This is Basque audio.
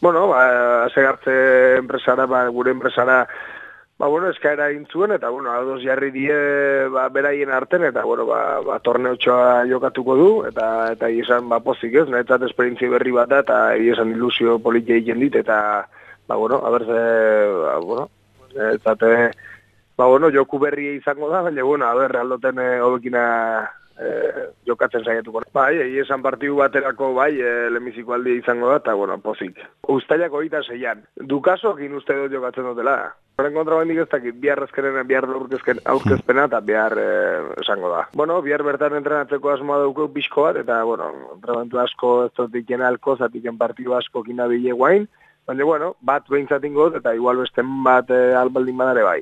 Bueno, ba, segarte enpresara, ba, gure enpresara, ba, bueno, eskaera intzuen, eta, bueno, ados jarri die, ba, beraien arten, eta, bueno, ba, ba torneotxoa jokatuko du, eta, eta izan, ba, pozik ez, nahetzat esperientzi berri bat da, eta izan ilusio politia egin dit, eta, ba, bueno, abertze, ba, bueno, nahetzate, ba, bueno, joku berri izango da, baina, bueno, aber, aldoten e, hobekina eh, jokatzen saiatuko. Bai, egi esan partiu baterako bai, e, lemiziko aldi izango da, eta, bueno, pozik. Uztaiak oita zeian. Dukaso, egin uste dut jokatzen dutela. Horren kontra bendik ez dakit, bihar ezkeren, bihar aurkezpena, eta bihar eh, esango da. Bueno, bihar bertan entrenatzeko asmoa dugu pixko bat, eta, bueno, entrenamentu asko ez dut iken alko, zatiken partiu asko kina bile guain, baina, bueno, bat behintzatingo, eta igual besten bat eh, albaldin badare bai.